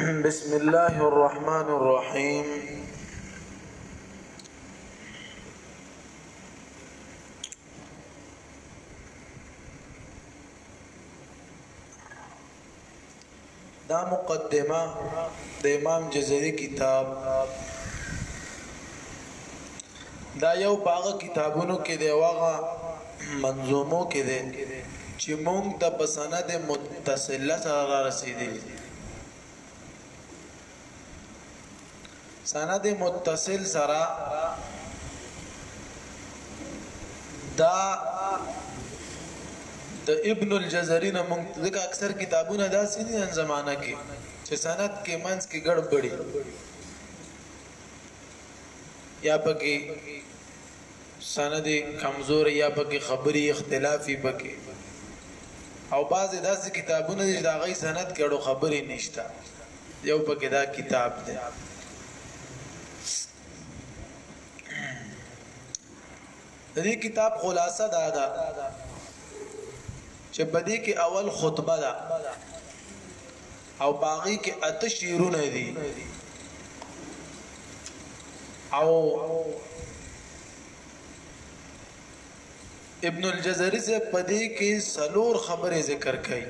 بسم الله الرحمن الرحيم دا مقدمه د امام جزري کتاب دا یو په هغه کتابونو کې دی او هغه منظومو کې دی چې مونږ ته په سند متصله سره را رسېدلي دي. سند متصل سره دا د ابن الجزري نه مونږ ځکه اکثر کتابونه داسې دي نن زمانه کې چې سند کې منځ کې ګړبړي یا پکې سند کمزور یا پکې خبري اختلافي پکې او بعض داسې کتابونه دي چې دا غي سند کړو خبري نشته یو پکې دا کتاب دی د دې کتاب خلاصه دا ده چې په دې کې اول خطبه ده او په هغه کې اته شعرونه دي او ابن الجزري سے پدې کې سلور خبره ذکر کړي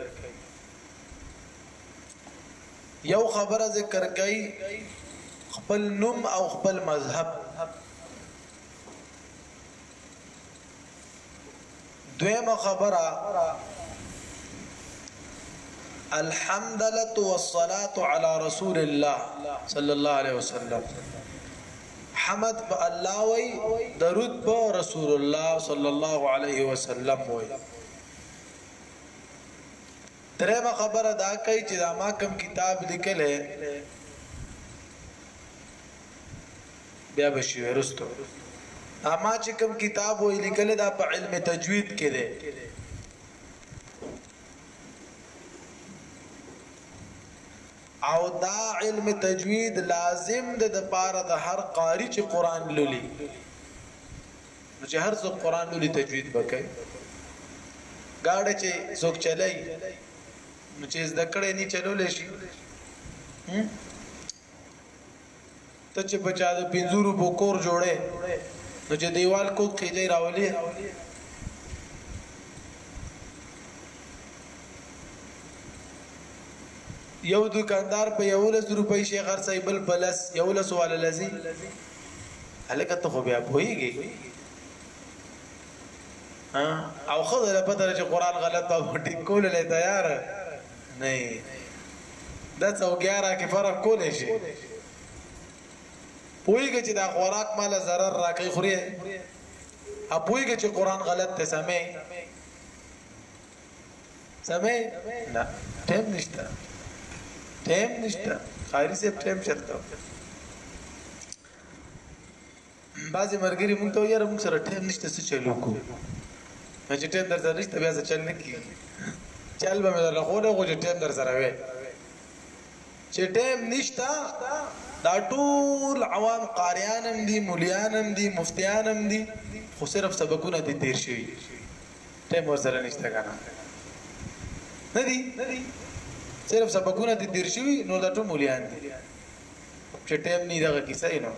یو خبره ذکر کړي خپل نوم او خپل مذهب دویمه خبره الحمدلله والصلاه علی رسول الله صلی الله علیه وسلم حمد په الله وای درود په رسول الله صلی الله علیه وسلم وای درېمه خبره دا کوي چې دا ما کوم کتاب لیکل بیا به شي وروسته دا ما چې کوم کتاب وې لیکل دا په علم تجوید کې دی او دا علم تجوید لازم د د پاره د هر قاری چې قران لولي نو چې هر څوک قران لولي تجوید وکړي گاډه چې څوک چلای نو چې زده کړې نه چلول شي ته چې بچا د پنځو روپو کور جوړې نو چې دیوال کو قیدې راولې یو دکاندار په یو لس روپۍ شي خرڅي بل په لس یو لس والا لذي هلکه ته خو بیا پوهیږي او خو دا پته چې قران غلط په ټیک کول له تیار نه یې دس او ګیاره کې فرق کولی شي پوهېږي چې دا خوراک ماله ضرر راکوي خوري ا پوهېږي چې قران غلط دی سمې سمې نه ټیم نشته ټیم نشته خاري سیب ټیم چلته بعضی مرګری مونږ ته یاره مونږ سره ټیم نشته څه چلو کو نه چې ټیم در سره نشته بیا څه چل نه کی چل به در لخو نه خو چې ټیم در سره وې چې ټیم نشته دا ټول عوام قاریان هم دي مليان هم دي مفتیان هم دي خو صرف سبقونه دي تیر شي ټیم ورسره نشته کنه نه دي صرف سبقونه دي تیر شي نو دا ټول مليان دي چې ټیم نه دغه کیسه یې نو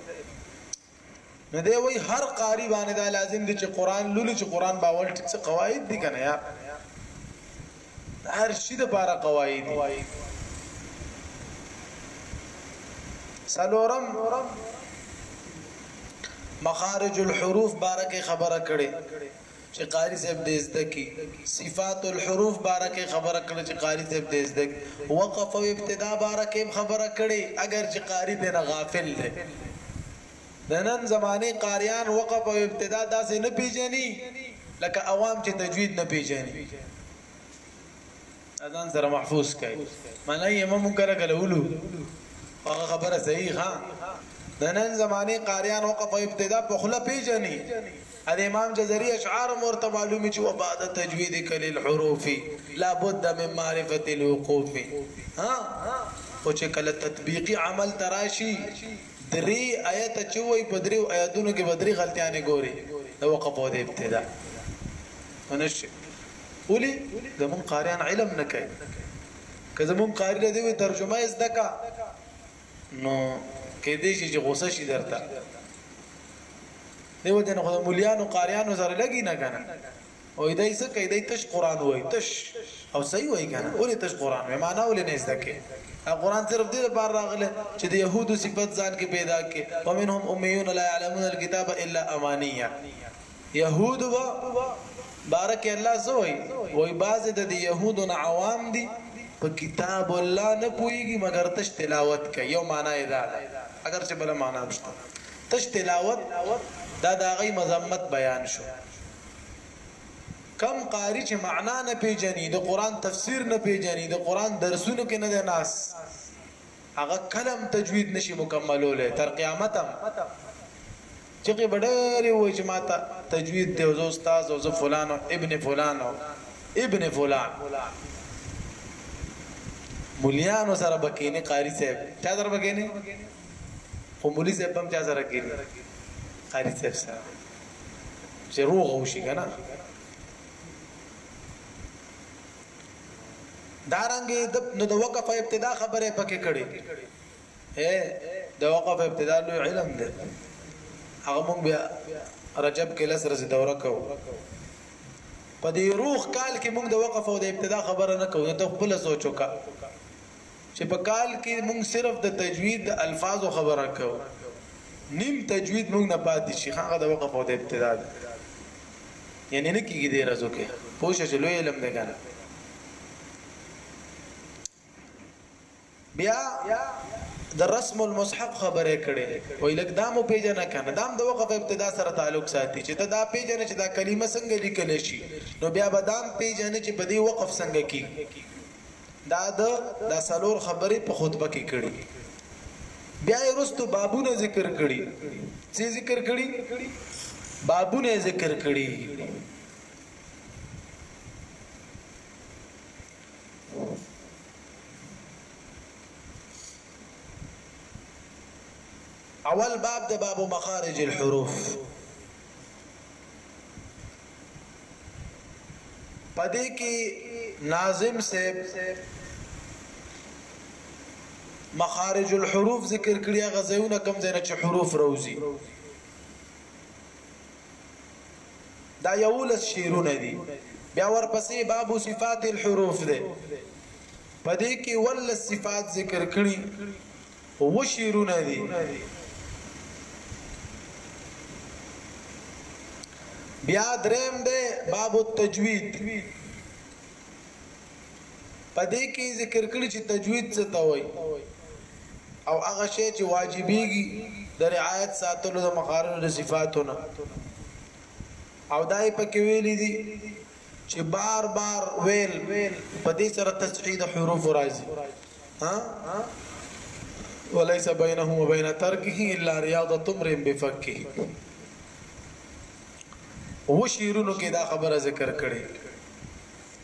نه دی وای هر قاری باندې دا لازم دي چې قران لولي چې قران باول ټیک څه قواعد دي کنه یار هر شي د بار قواعد دي سلورم مخارج الحروف بارکه خبره کړي چې قاری صاحب دې زده کی صفات الحروف باره کې خبره کړې چې قاری صاحب دې زده کی وقف او ابتدا باره کې خبره کړې اگر چې قاری دې نه غافل دی د نن زمانه قاریان وقف او ابتدا داسې نه پیژني لکه عوام چې تجوید نه پیژني اذان سره محفوظ کړي معنی یې مونږ کله کله ولو هغه خبره صحیح ها د نن زمانه قاریان او قف ابتدا په خله پیژني ال امام جزري اشعار مرته معلومي چې وبعد تجوید کل الحروف لا بد من معرفه الوقوف ها او چې کله تطبیقی عمل تراشي درې آیت چې وای په درې آیتونو کې بدري غلطیانه ګوري د وقف او د ابتدا ونشي اولی زمون قاریان علم نه کوي که زمون قاری له دې ترجمه یې زده کا نو کې دې چې غوسه شي درته دیو جن خو مولیانو قاریانو سره لګی نه کنه او دای څه کوي دای تش قران وای تش او صحیح وای کنه ولې تش قران وای معنا ولې نه زده کې قرآن صرف دې لپاره راغله چې د يهودو صفت ځان کې پیدا کې ومنهم اميون لا يعلمون الكتاب الا امانيه یهودو به باره کې الله څه وایي؟ وایي بعضې د دې یهودو نه عوام دي، په کتاب الله نه پوهېږي مګر تش تلاوت کوي، یو مانا یې دا ده، اګر چې بله مانا هم شته، تش تلاوت دا د هغوی مذمت بیان شو، کوم قاري چې مانا نه پېژني، د قرآن تفسیر نه پېژني، د قرآن درسونو کې نه دی ناست، هغه کله هم تجوید نه شي مکملولی، تر قیامته هم. چغې به ډېرې ووایي چې ما ته تجوید دی او زه استاد او زه فلان او ابن فلان او ابن فلان مليانو سره بکینی قاری صاحب چا سره بکینی خو مولي صاحب هم چا سره کینی قاری صاحب سره چې روغ وشي کنه دارنګ د نو د وقفه ابتدا خبره پکې کړي هه د وقف ابتدا لوی علم دی هغه مونږ بیا رجب کې لس ورځې دوره کوو په دې روح کال کې مونږ د وقف او د ابتدا خبره نه کوو ته خپل سوچ وکړه چې په کال کې مونږ صرف د تجوید د الفاظو خبره کوو نیم تجوید مونږ نه پاتې شي هغه د وقف او د ابتدا ده یعنی نه کیږي د رزو کې پوښښ لوی علم دی کنه بیا د رسم المصحف خبره کړي وای لکه دا مو پیژنه کنه دا هم د وقف ابتدا سره تعلق ساتي چې ته دا پیژنه چې دا کلمه څنګه لیکل شي نو بیا به دا پیژنه چې په دې وقف څنګه کی دا د دا سلور خبرې په خطبه کې کړي بیا یې رستو بابونه ذکر کړي څه ذکر کړي بابونه ذکر کړي اول باب د باب مخارج الحروف پدې کې ناظم صاحب مخارج الحروف ذکر کړی غزيونه کم زنه چې حروف روزي دا یوولس شعرونه دي بیا ورپسې باب صفات الحروف ده په دې کې ول صفات ذکر کړي و شعرونه دي بیا دریم ده باب التجوید په دې کې ذکر کړی چې تجوید څه ته وایي او هغه شی چې واجبېږي د رعایت ساتلو د مخارج د صفاتونه او دای په کې ویل دي چې بار بار ویل په دې سره تصحیح د حروف راځي ها وليس بينه وبين تركه الا رياضه تمر بفكه و شیرونو کې دا خبره ذکر کړي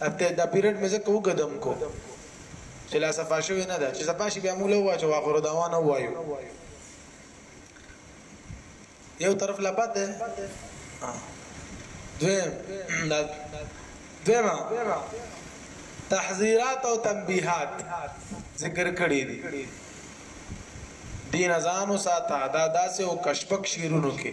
اته دا پیرډ مې زکه وګدم کو چې لا صفا شوی نه ده چې صفا شي بیا موږ له واچو اخر دا وانه وایو یو طرف لا پات ده دویم دا دویمه تحذيرات او تنبيهات ذکر کړی دي دین ازانو ساته دا داسې او کشپک شیرونو کې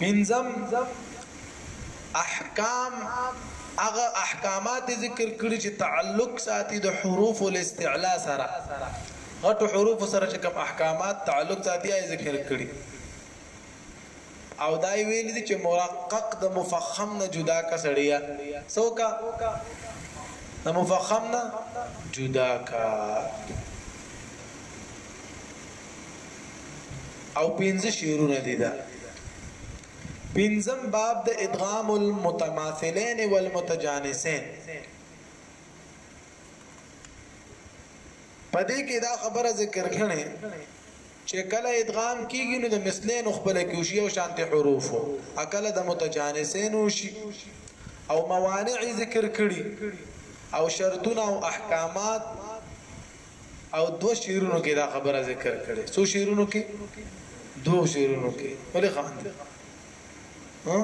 پنځم، احکام، هغه احکامات ذکر کړي چې تعلق ساتي د حروف الاستعلاء سره غټو حروف سره چې کوم احکامات تعلق ساتي یې ذکر کړي او دای ویل دي چې مرقق د مفخم نه جدا کا سړیا څوکا د مفخم نه جدا کا او پنځه شعرونه دي دا پنځم باب د ادغام المتماثلین والمتجانسین پدې کې دا خبره ذکر کړي چې کله ادغام کیږي نو د مثلین خپل کوشي او شانت حروف اکل د متجانسین وشي او موانع ذکر کړي او شرطونه او احکامات او دو شعرونو کې دا خبره ذکر کړي څو شعرونو کې دو شعرونو کې ولې خان دي ها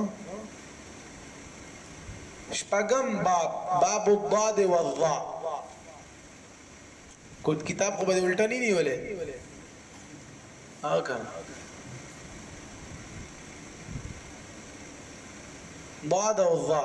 شپغم باب باب الضاد والضاء کو کتاب خو به الټا نه نیولې او کنه ضاد او ضا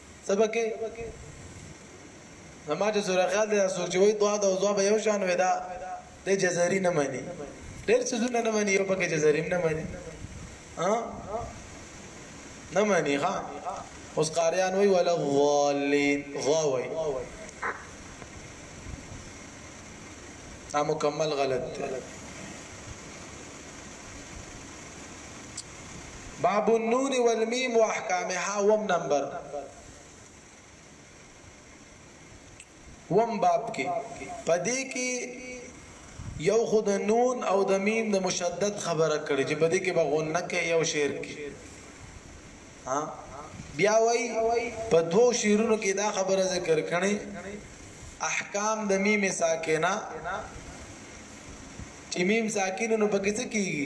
سبکه نما چې سره خیال دی څوک چې وایي دعا د او دعا به یو شان وي دا د جزري نه مانی ډېر څه زونه نه مانی یو پکې جزري نه مانی ها نه مانی ها اوس قاریان وی ولا ضالین ضا وی دا مکمل غلط دی باب النون والميم واحکامها وم نمبر وم باب کې پدې کې یو خود نون او د میم د مشدد خبره کړي چې پدې کې بغونه کې یو شعر کې ها بیا وای په دوو شعرونو کې دا خبره ذکر کړي احکام د میم ساکنه چې میم ساکینه نو پکې څه کیږي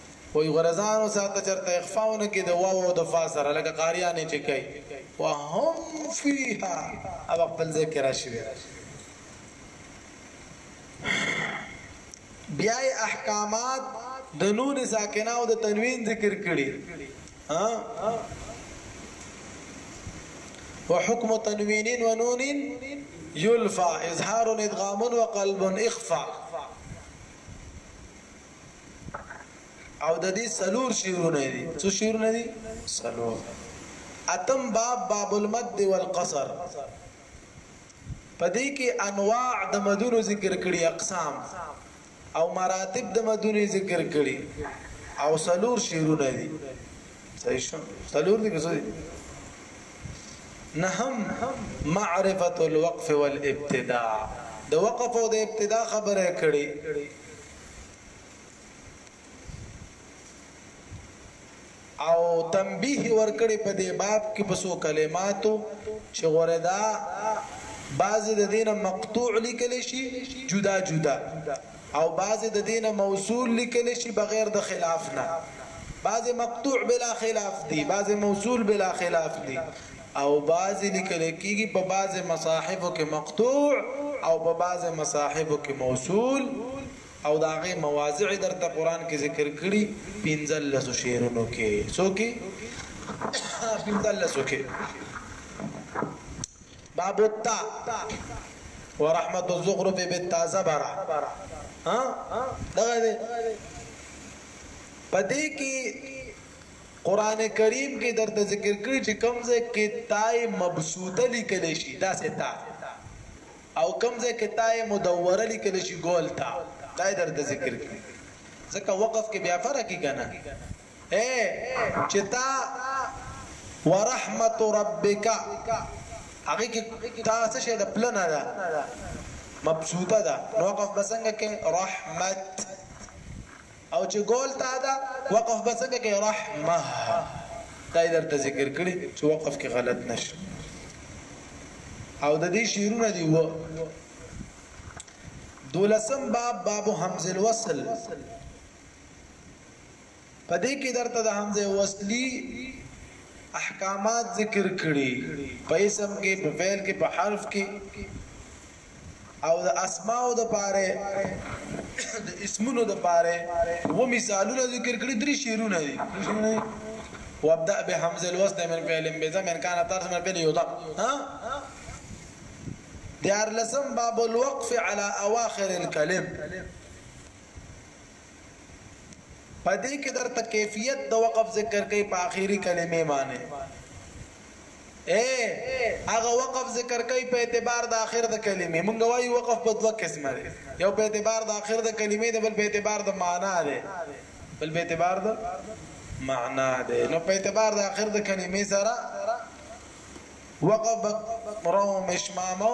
وای غرزانو ساته چرته اخفاونه کې د واو او د فا سره لکه قاریانې چې کوي وهم فيها او خپل ځای کې راشي بیا احکامات د نون ساکنه او د تنوین ذکر کړي ها وحكم تنوين ونون يلفى اظهار ادغام وقلب اخفى او د دې سلور شعرونه دي څو شعرونه دي سلور اتم باب باب المد والقصر پدې کې انواع د مدونو ذکر کړي اقسام او مراتب د مدونو ذکر کړي او سلور شعرونه دي صحیح شو سلور دي څه دي نهم معرفت الوقف والابتداء د وقف او د ابتداء خبره کړي او تنبیه ورکړي په دې باب کې په سو کلماتو چې غوړه دا بعضی د دینه مقطوع لیکل شي جدا جدا او بعضی د دینه موصول لیکل شي بغیر د خلاف نه بعضی مقطوع بلا خلاف دي بعضی موصول بلا خلاف دي او بعضې لیکل کیږي په بعضې مصاحفو کې مقطوع او په بعضې مصاحفو کې موصول او د هغې مواضع یې درته قرآن کې ذکر کړي پنځلسو شعرونو کې څو کې پنځلسو کې باب التا ورحمت الزخرف بالتا زبره ها دغه دې پدې کې قران کریم کی درته ذکر کړی چی کوم ځای کی تاء مبسوطه لیکل شي داسې تا او کوم ځای کی تاء مدوره لیکل شي ګول تا دا درته ذکر کړی ځکه وقف کې بیا فرق کی کنه اے چې تا ورحمت ربک هغه کې تا څه شه د پلن ده مبسوطه ده نو وقف بسنګ کې رحمت او چې ګول تا ده وقف به څنګه کوي رحمه دا یې درته ذکر کړي چې وقف کې غلط نشي او د دې شعرونه دی و دولسم باب باب حمز الوصل پدې کې درته د حمزه وصلی احکامات ذکر کړي په اسم کې په فعل کې په حرف کې او د اسماء د پاره د اسمونو د پاره و مثالونه ذکر کړی درې شعرونه دي وابدا بحمز الوسط من فعل بذا من كان طرز من فعل يضع ها دیار لسم باب الوقف على اواخر الكلم په دې کې درته کیفیت د وقف ذکر کوي په اخیری کلمې باندې اے هغه وقف ذکر کوي په اعتبار د اخر د کلمې مونږ وایو وقف په دوه قسمه دی یو په اعتبار د اخر د کلمې دی بل په اعتبار د معنا دی بل په اعتبار د معنا دی نو په اعتبار د اخر د کلمې سره وقف رو مشمامو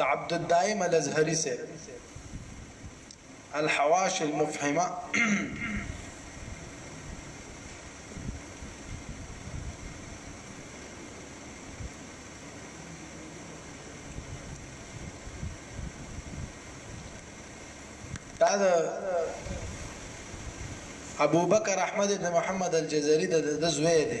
عبد الدائم الأزهري الحواش المفهمة هذا ابو بكر احمد بن محمد الجزري ده زويدي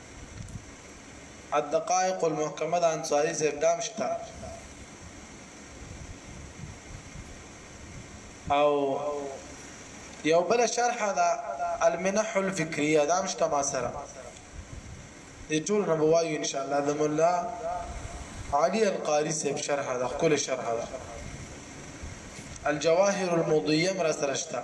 الدقائق المحکمه د انصاري صاحب دام شته او یو بل شرح دا المنح الفکریه دام شته ما سره دې ټول نه وایو ان شاء الله د مولا علي القاری صاحب شرح دا کل شرح دا الجواهر المضیه مرا سره شته